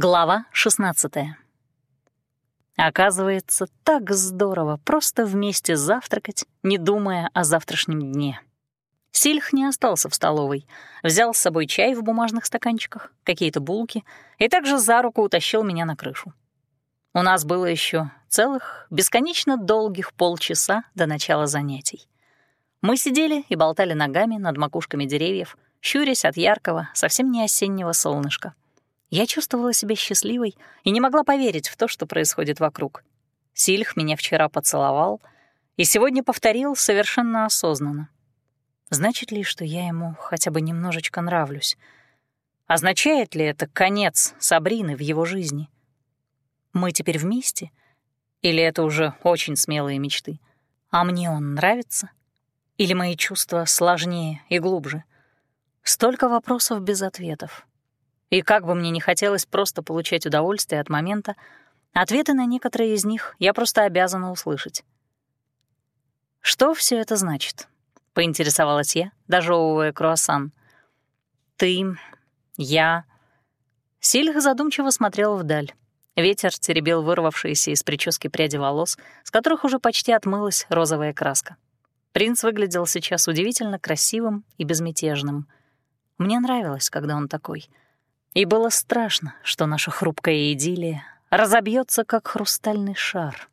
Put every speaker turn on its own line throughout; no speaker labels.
Глава 16 Оказывается, так здорово просто вместе завтракать, не думая о завтрашнем дне. Сильх не остался в столовой, взял с собой чай в бумажных стаканчиках, какие-то булки и также за руку утащил меня на крышу. У нас было еще целых бесконечно долгих полчаса до начала занятий. Мы сидели и болтали ногами над макушками деревьев, щурясь от яркого, совсем не осеннего солнышка. Я чувствовала себя счастливой и не могла поверить в то, что происходит вокруг. Сильх меня вчера поцеловал и сегодня повторил совершенно осознанно. Значит ли, что я ему хотя бы немножечко нравлюсь? Означает ли это конец Сабрины в его жизни? Мы теперь вместе? Или это уже очень смелые мечты? А мне он нравится? Или мои чувства сложнее и глубже? Столько вопросов без ответов. И как бы мне не хотелось просто получать удовольствие от момента, ответы на некоторые из них я просто обязана услышать. «Что все это значит?» — поинтересовалась я, дожевывая круассан. «Ты, я...» Сильх задумчиво смотрел вдаль. Ветер теребил вырвавшиеся из прически пряди волос, с которых уже почти отмылась розовая краска. Принц выглядел сейчас удивительно красивым и безмятежным. Мне нравилось, когда он такой — и было страшно, что наша хрупкая идиллия разобьется, как хрустальный шар.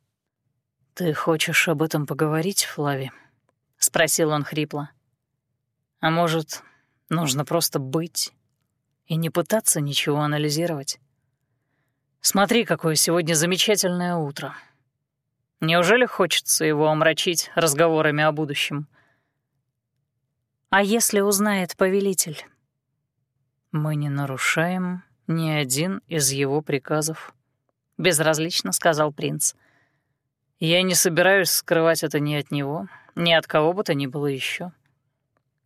«Ты хочешь об этом поговорить, Флави?» — спросил он хрипло. «А может, нужно просто быть и не пытаться ничего анализировать? Смотри, какое сегодня замечательное утро. Неужели хочется его омрачить разговорами о будущем?» «А если узнает повелитель?» «Мы не нарушаем ни один из его приказов», — безразлично сказал принц. «Я не собираюсь скрывать это ни от него, ни от кого бы то ни было еще.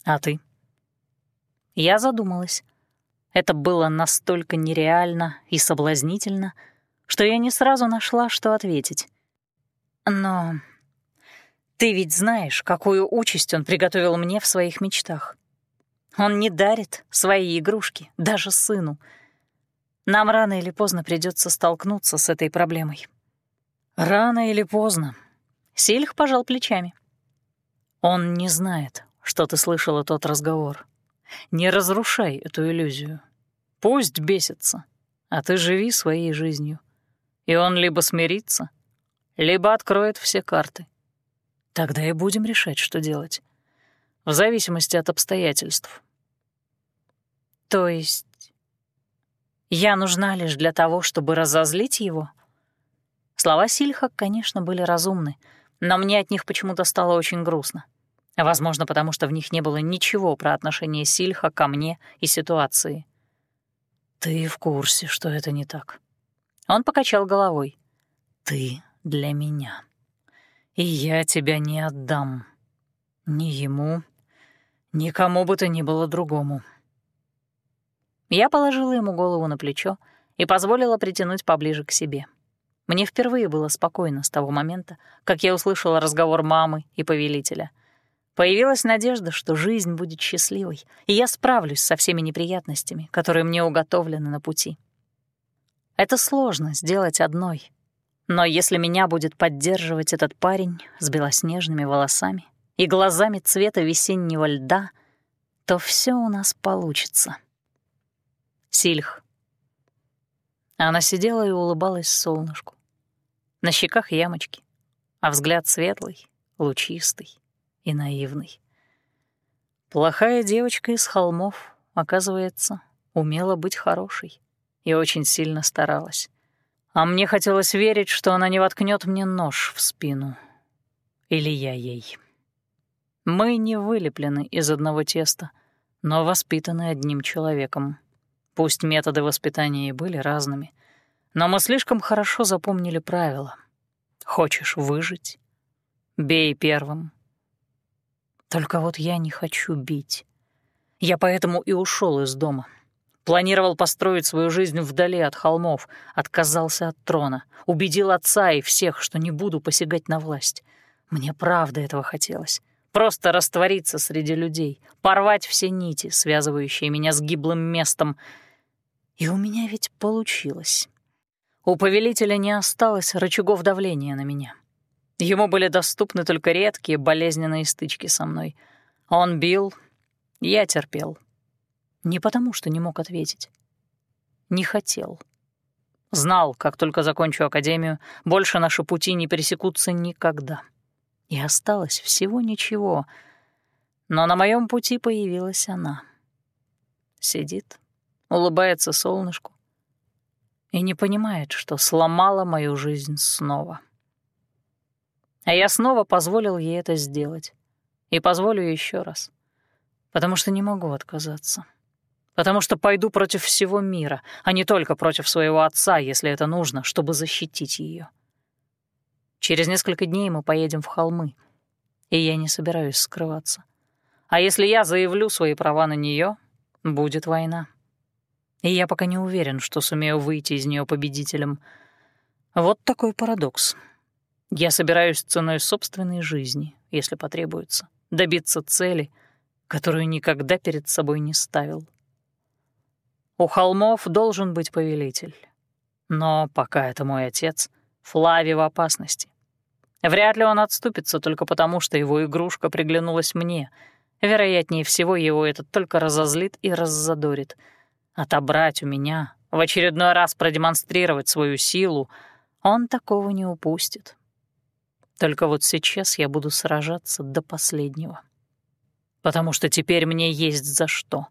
А ты?» Я задумалась. Это было настолько нереально и соблазнительно, что я не сразу нашла, что ответить. «Но ты ведь знаешь, какую участь он приготовил мне в своих мечтах. Он не дарит свои игрушки, даже сыну. Нам рано или поздно придется столкнуться с этой проблемой. Рано или поздно. Сильх пожал плечами. Он не знает, что ты слышала тот разговор. Не разрушай эту иллюзию. Пусть бесится, а ты живи своей жизнью. И он либо смирится, либо откроет все карты. Тогда и будем решать, что делать. В зависимости от обстоятельств. То есть я нужна лишь для того, чтобы разозлить его? Слова Сильха, конечно, были разумны, но мне от них почему-то стало очень грустно. Возможно, потому что в них не было ничего про отношение Сильха ко мне и ситуации. «Ты в курсе, что это не так?» Он покачал головой. «Ты для меня. И я тебя не отдам. Ни ему, ни кому бы то ни было другому. Я положила ему голову на плечо и позволила притянуть поближе к себе. Мне впервые было спокойно с того момента, как я услышала разговор мамы и повелителя. Появилась надежда, что жизнь будет счастливой, и я справлюсь со всеми неприятностями, которые мне уготовлены на пути. Это сложно сделать одной. Но если меня будет поддерживать этот парень с белоснежными волосами и глазами цвета весеннего льда, то все у нас получится. Сильх. Она сидела и улыбалась солнышку. На щеках ямочки, а взгляд светлый, лучистый и наивный. Плохая девочка из холмов, оказывается, умела быть хорошей и очень сильно старалась. А мне хотелось верить, что она не воткнет мне нож в спину. Или я ей. Мы не вылеплены из одного теста, но воспитаны одним человеком. Пусть методы воспитания и были разными, но мы слишком хорошо запомнили правила. Хочешь выжить — бей первым. Только вот я не хочу бить. Я поэтому и ушел из дома. Планировал построить свою жизнь вдали от холмов, отказался от трона, убедил отца и всех, что не буду посягать на власть. Мне правда этого хотелось. Просто раствориться среди людей, порвать все нити, связывающие меня с гиблым местом — И у меня ведь получилось. У повелителя не осталось рычагов давления на меня. Ему были доступны только редкие болезненные стычки со мной. Он бил, я терпел. Не потому, что не мог ответить. Не хотел. Знал, как только закончу академию, больше наши пути не пересекутся никогда. И осталось всего ничего. Но на моем пути появилась она. Сидит, улыбается солнышку и не понимает, что сломала мою жизнь снова. А я снова позволил ей это сделать. И позволю еще раз. Потому что не могу отказаться. Потому что пойду против всего мира, а не только против своего отца, если это нужно, чтобы защитить ее. Через несколько дней мы поедем в холмы, и я не собираюсь скрываться. А если я заявлю свои права на нее, будет война. И я пока не уверен, что сумею выйти из нее победителем. Вот такой парадокс. Я собираюсь ценой собственной жизни, если потребуется, добиться цели, которую никогда перед собой не ставил. У холмов должен быть повелитель. Но пока это мой отец, Флави в опасности. Вряд ли он отступится только потому, что его игрушка приглянулась мне. Вероятнее всего, его это только разозлит и раззадорит — отобрать у меня, в очередной раз продемонстрировать свою силу, он такого не упустит. Только вот сейчас я буду сражаться до последнего. Потому что теперь мне есть за что.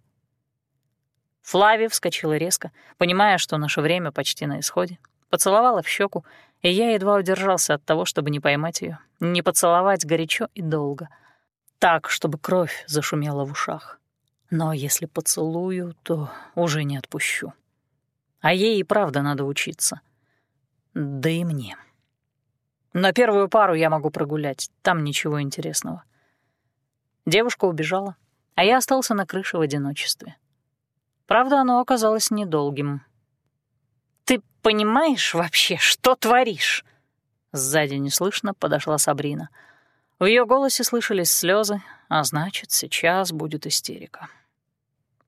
Флави вскочила резко, понимая, что наше время почти на исходе, поцеловала в щеку, и я едва удержался от того, чтобы не поймать ее, не поцеловать горячо и долго, так, чтобы кровь зашумела в ушах. Но если поцелую, то уже не отпущу. А ей и правда надо учиться. Да и мне. На первую пару я могу прогулять, там ничего интересного. Девушка убежала, а я остался на крыше в одиночестве. Правда, оно оказалось недолгим. «Ты понимаешь вообще, что творишь?» Сзади неслышно подошла Сабрина. В ее голосе слышались слезы, а значит, сейчас будет истерика.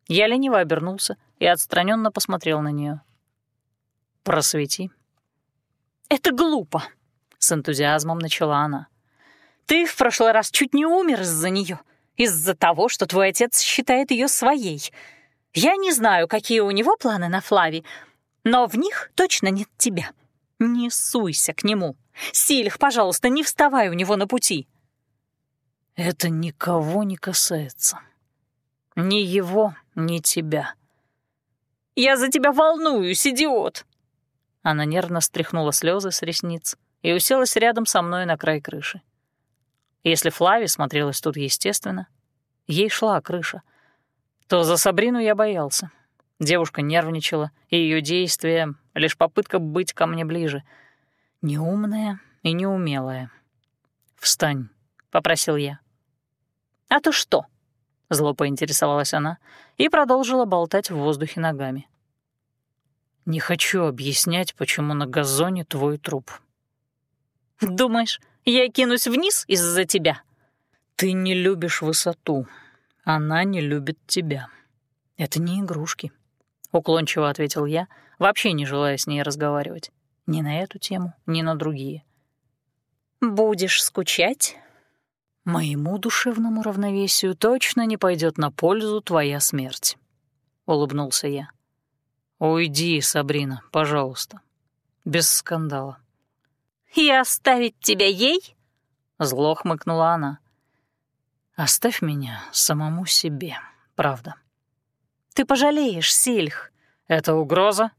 Я лениво обернулся и отстраненно посмотрел на нее. «Просвети». «Это глупо», — с энтузиазмом начала она. «Ты в прошлый раз чуть не умер из-за нее, из-за того, что твой отец считает ее своей. Я не знаю, какие у него планы на Флави, но в них точно нет тебя. Не суйся к нему. Сильх, пожалуйста, не вставай у него на пути».
«Это никого не касается. Ни его, ни тебя».
«Я за тебя волнуюсь, идиот!»
Она нервно стряхнула слезы с ресниц и уселась рядом со мной на край крыши. Если Флави смотрелась тут естественно, ей шла крыша, то за Сабрину я боялся. Девушка нервничала, и ее действия — лишь попытка быть ко мне ближе. Неумная и неумелая. «Встань», — попросил я.
«А то что?»
Зло поинтересовалась она и продолжила болтать в воздухе ногами. «Не хочу объяснять, почему на газоне твой труп».
«Думаешь, я кинусь вниз из-за тебя?»
«Ты не любишь высоту. Она не любит тебя. Это не игрушки», — уклончиво ответил я, вообще не желая с ней разговаривать. Ни на эту тему, ни на другие.
«Будешь скучать?»
«Моему душевному равновесию точно не пойдет на пользу твоя смерть», — улыбнулся я. «Уйди, Сабрина, пожалуйста. Без скандала».
«И оставить тебя ей?»
— зло хмыкнула она. «Оставь меня самому себе, правда».
«Ты пожалеешь, Сильх».
«Это угроза?»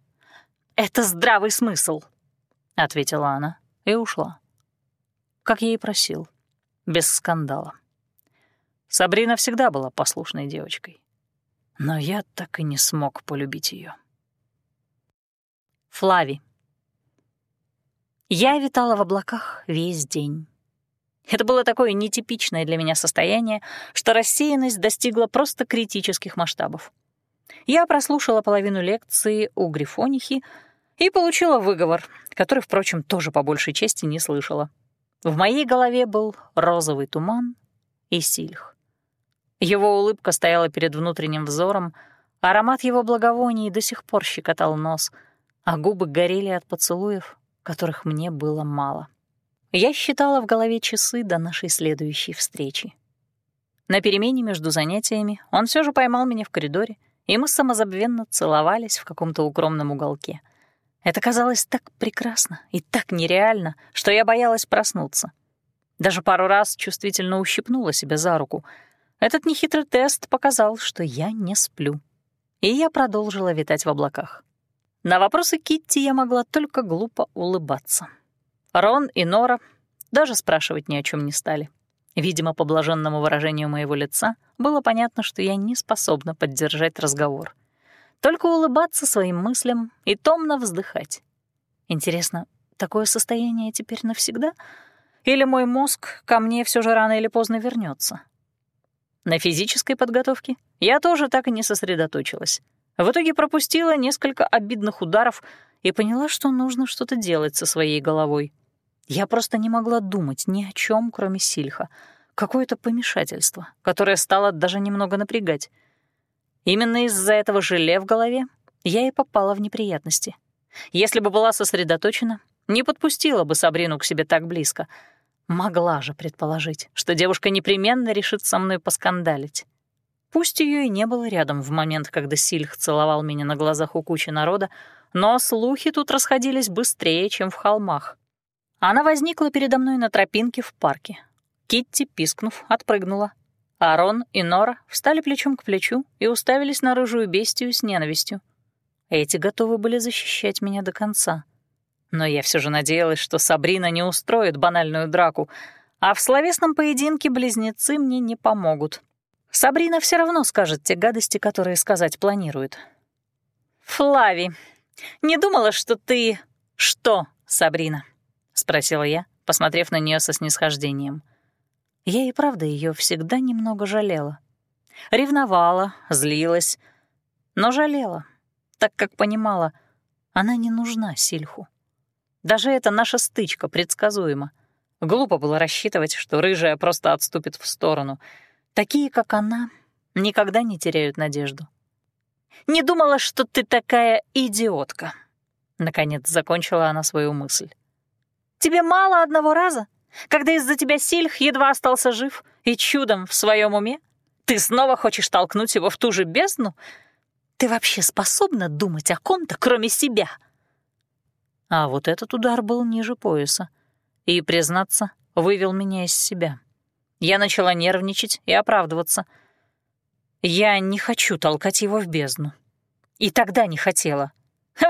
«Это здравый смысл», —
ответила она и ушла. Как я и просил без скандала. Сабрина всегда была послушной девочкой. Но я так и не смог полюбить ее.
Флави. Я витала в облаках весь день. Это было такое нетипичное для меня состояние, что рассеянность достигла просто критических масштабов. Я прослушала половину лекции у Грифонихи и получила выговор, который, впрочем, тоже по большей части не слышала. В моей голове был розовый туман и сильх. Его улыбка стояла перед внутренним взором, Аромат его благовоний до сих пор щекотал нос, а губы горели от поцелуев, которых мне было мало. Я считала в голове часы до нашей следующей встречи. На перемене между занятиями он все же поймал меня в коридоре, и мы самозабвенно целовались в каком-то укромном уголке. Это казалось так прекрасно и так нереально, что я боялась проснуться. Даже пару раз чувствительно ущипнула себя за руку. Этот нехитрый тест показал, что я не сплю и я продолжила витать в облаках. На вопросы Китти я могла только глупо улыбаться. Рон и Нора даже спрашивать ни о чем не стали. Видимо, по блаженному выражению моего лица было понятно, что я не способна поддержать разговор. Только улыбаться своим мыслям и томно вздыхать. Интересно, такое состояние теперь навсегда? Или мой мозг ко мне все же рано или поздно вернется? На физической подготовке я тоже так и не сосредоточилась. В итоге пропустила несколько обидных ударов и поняла, что нужно что-то делать со своей головой. Я просто не могла думать ни о чем, кроме Сильха. Какое-то помешательство, которое стало даже немного напрягать. Именно из-за этого желе в голове я и попала в неприятности. Если бы была сосредоточена, не подпустила бы Сабрину к себе так близко — Могла же предположить, что девушка непременно решит со мной поскандалить. Пусть ее и не было рядом в момент, когда Сильх целовал меня на глазах у кучи народа, но слухи тут расходились быстрее, чем в холмах. Она возникла передо мной на тропинке в парке. Китти, пискнув, отпрыгнула. Арон и Нора встали плечом к плечу и уставились на рыжую бестию с ненавистью. Эти готовы были защищать меня до конца. Но я все же надеялась, что Сабрина не устроит банальную драку, а в словесном поединке близнецы мне не помогут. Сабрина все равно скажет те гадости, которые сказать планирует. «Флави, не думала, что ты...» «Что, Сабрина?» — спросила я, посмотрев на нее со снисхождением. Я и правда ее всегда немного жалела. Ревновала, злилась, но жалела, так как понимала, она не нужна Сильху. Даже эта наша стычка предсказуема. Глупо было рассчитывать, что рыжая просто отступит в сторону. Такие, как она, никогда не теряют надежду. «Не думала, что ты такая идиотка», — наконец закончила она свою мысль. «Тебе мало одного раза, когда из-за тебя Сильх едва остался жив и чудом в своем уме? Ты снова хочешь толкнуть его в ту же бездну? Ты вообще способна думать о ком-то, кроме себя?» А вот этот удар был ниже пояса. И, признаться, вывел меня из себя. Я начала нервничать и оправдываться. Я не хочу толкать его в бездну. И тогда не хотела.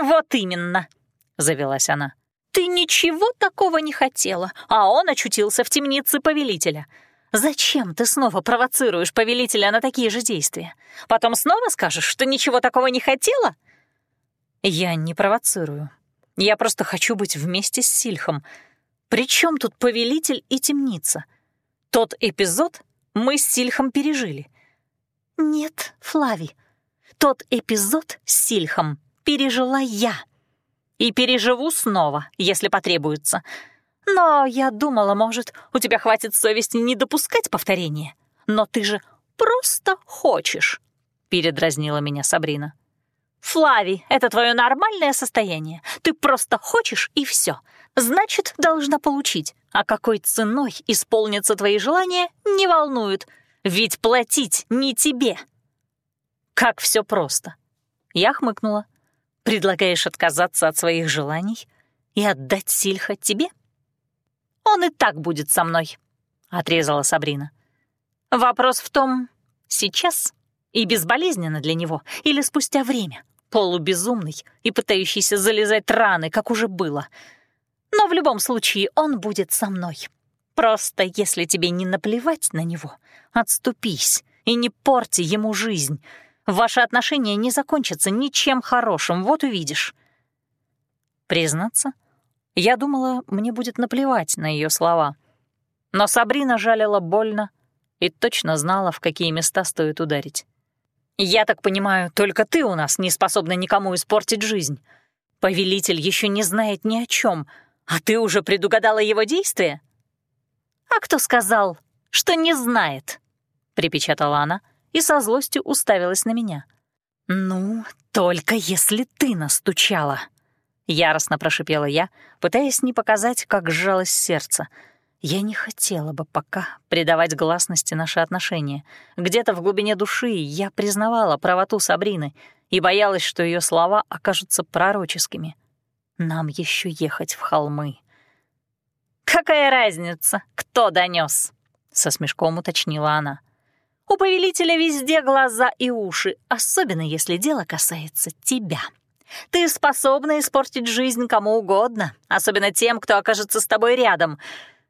«Вот именно», — завелась она. «Ты ничего такого не хотела, а он очутился в темнице повелителя. Зачем ты снова провоцируешь повелителя на такие же действия? Потом снова скажешь, что ничего такого не хотела?» «Я не провоцирую», я просто хочу быть вместе с Сильхом. Причем тут повелитель и темница? Тот эпизод мы с Сильхом пережили. Нет, Флави, тот эпизод с Сильхом пережила я. И переживу снова, если потребуется. Но я думала, может, у тебя хватит совести не допускать повторения. Но ты же просто хочешь, — передразнила меня Сабрина. «Флави, это твое нормальное состояние. Ты просто хочешь, и все. Значит, должна получить. А какой ценой исполнятся твои желания, не волнует. Ведь платить не тебе». Как все просто. Я хмыкнула. Предлагаешь отказаться от своих желаний и отдать Сильха тебе? Он и так будет со мной, — отрезала Сабрина. Вопрос в том, сейчас и безболезненно для него или спустя время полубезумный и пытающийся залезать раны, как уже было. Но в любом случае он будет со мной. Просто если тебе не наплевать на него, отступись и не порти ему жизнь. Ваши отношения не закончатся ничем хорошим, вот увидишь. Признаться, я думала, мне будет наплевать на ее слова. Но Сабрина жалила больно и точно знала, в какие места стоит ударить. «Я так понимаю, только ты у нас не способна никому испортить жизнь. Повелитель еще не знает ни о чем, а ты уже предугадала его действия?» «А кто сказал, что не знает?» — припечатала она и со злостью уставилась на меня. «Ну, только если ты настучала!» Яростно прошипела я, пытаясь не показать, как сжалось сердце. Я не хотела бы пока придавать гласности наши отношения. Где-то в глубине души я признавала правоту Сабрины и боялась, что ее слова окажутся пророческими. Нам еще ехать в холмы. «Какая разница, кто донес? со смешком уточнила она. «У повелителя везде глаза и уши, особенно если дело касается тебя». Ты способна испортить жизнь кому угодно, особенно тем, кто окажется с тобой рядом.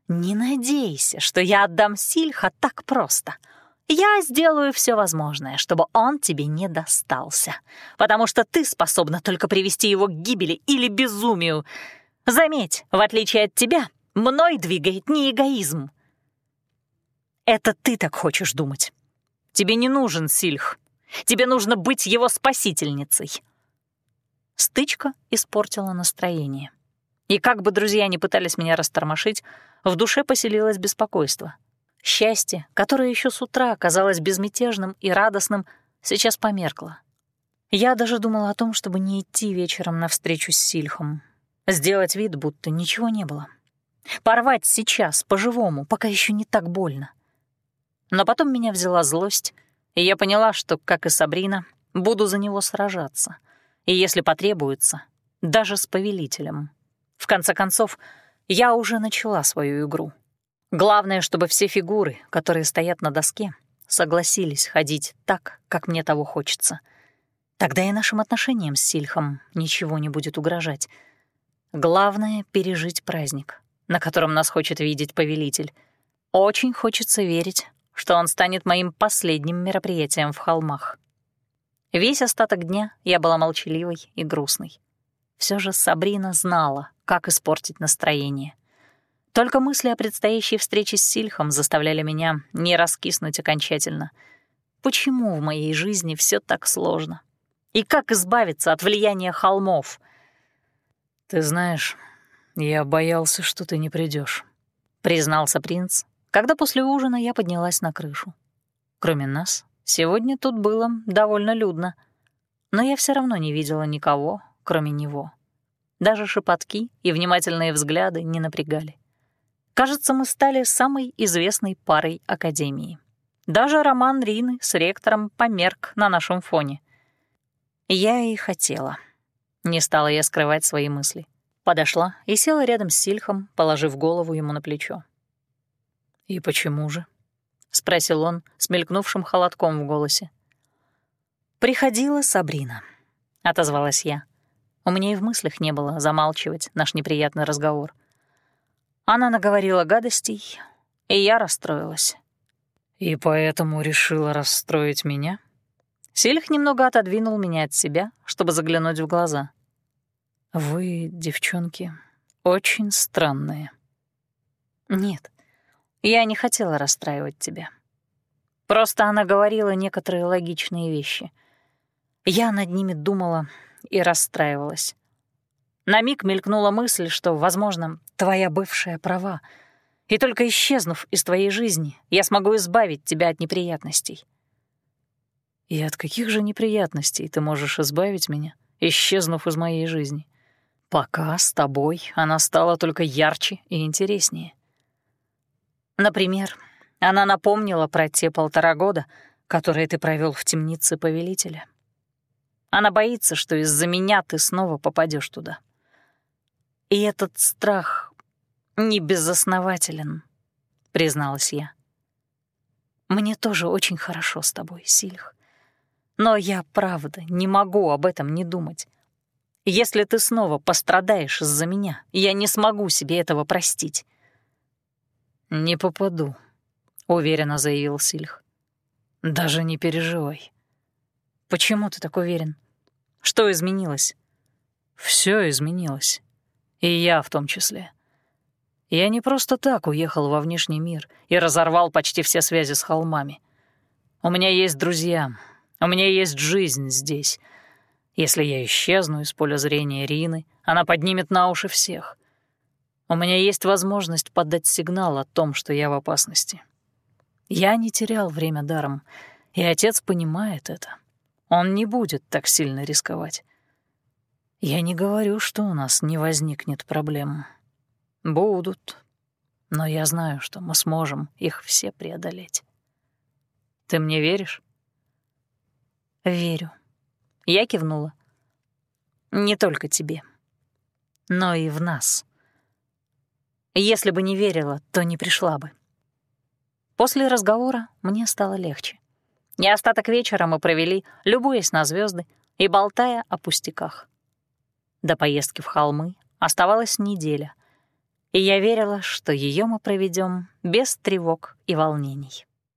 Не надейся, что я отдам Сильха так просто. Я сделаю все возможное, чтобы он тебе не достался, потому что ты способна только привести его к гибели или безумию. Заметь, в отличие от тебя, мной двигает не эгоизм. Это ты так хочешь думать. Тебе не нужен Сильх. Тебе нужно быть его спасительницей. Стычка испортила настроение. И как бы друзья не пытались меня растормошить, в душе поселилось беспокойство. Счастье, которое еще с утра казалось безмятежным и радостным, сейчас померкло. Я даже думала о том, чтобы не идти вечером навстречу с Сильхом. Сделать вид, будто ничего не было. Порвать сейчас, по-живому, пока еще не так больно. Но потом меня взяла злость, и я поняла, что, как и Сабрина, буду за него сражаться — и, если потребуется, даже с повелителем. В конце концов, я уже начала свою игру. Главное, чтобы все фигуры, которые стоят на доске, согласились ходить так, как мне того хочется. Тогда и нашим отношениям с Сильхом ничего не будет угрожать. Главное — пережить праздник, на котором нас хочет видеть повелитель. Очень хочется верить, что он станет моим последним мероприятием в холмах. Весь остаток дня я была молчаливой и грустной. Все же Сабрина знала, как испортить настроение. Только мысли о предстоящей встрече с Сильхом заставляли меня не раскиснуть окончательно. Почему в моей жизни все так сложно? И как избавиться от влияния холмов?
«Ты знаешь, я боялся, что ты не придешь,
признался принц, когда после ужина я поднялась на крышу. Кроме нас, Сегодня тут было довольно людно, но я все равно не видела никого, кроме него. Даже шепотки и внимательные взгляды не напрягали. Кажется, мы стали самой известной парой Академии. Даже роман Рины с ректором померк на нашем фоне. Я и хотела. Не стала я скрывать свои мысли. Подошла и села рядом с Сильхом, положив голову ему на плечо.
«И почему же?»
— спросил он с мелькнувшим холодком в голосе. «Приходила Сабрина», — отозвалась я. У меня и в мыслях не было замалчивать наш неприятный разговор. Она наговорила гадостей, и я расстроилась.
«И поэтому решила расстроить меня?»
Сильх немного отодвинул меня от себя, чтобы заглянуть в глаза.
«Вы, девчонки, очень странные».
«Нет, я не хотела расстраивать тебя. Просто она говорила некоторые логичные вещи. Я над ними думала и расстраивалась. На миг мелькнула мысль, что, возможно, твоя бывшая права, и только исчезнув из твоей жизни, я смогу избавить тебя от неприятностей.
И от каких же неприятностей ты можешь избавить меня, исчезнув из моей жизни? Пока с тобой она стала только ярче и интереснее.
Например, она напомнила про те полтора года, которые ты провел в темнице повелителя. Она боится, что из-за меня ты снова попадешь туда. И этот страх не безоснователен, призналась я. Мне тоже очень хорошо с тобой, Сильх. Но я, правда, не могу об этом не думать. Если ты снова пострадаешь из-за меня, я не смогу себе этого простить.
«Не попаду», — уверенно заявил Сильх. «Даже не переживай».
«Почему ты так уверен? Что изменилось?»
Все изменилось. И я в том числе. Я не просто так уехал во внешний мир и разорвал почти все связи с холмами. У меня есть друзья, у меня есть жизнь здесь. Если я исчезну из поля зрения Рины, она поднимет на уши всех. У меня есть возможность подать сигнал о том, что я в опасности. Я не терял время даром, и отец понимает это. он не будет так сильно рисковать. Я не говорю, что у нас не возникнет проблем. Будут. Но я знаю, что мы сможем их все преодолеть. Ты мне веришь?
Верю. Я кивнула. Не только тебе, но и в нас. Если бы не верила, то не пришла бы. После разговора мне стало легче. И остаток вечера мы провели, любуясь на звезды и болтая о пустяках. До поездки в холмы оставалась неделя, и я верила, что ее мы проведем без тревог и волнений.